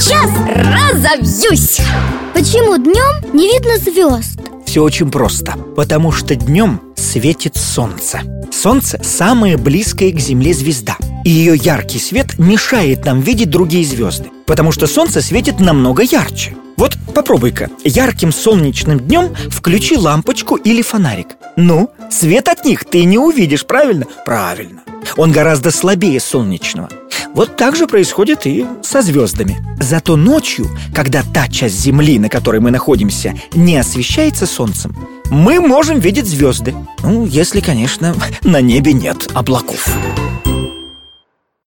сейчас разобьюсь Почему днем не видно звезд? Все очень просто Потому что днем светит солнце. Солнце – самая близкая к Земле звезда И ее яркий свет мешает нам видеть другие звезды Потому что солнце светит намного ярче. Вот попробуй-ка. Ярким солнечным днем включи лампочку или фонарик. Ну, свет от них ты не увидишь, правильно? Правильно. Он гораздо слабее солнечного вот так же происходит и со звездами. Зато ночью, когда та часть Земли, на которой мы находимся, не освещается Солнцем, мы можем видеть звезды. Ну, если, конечно, на небе нет облаков.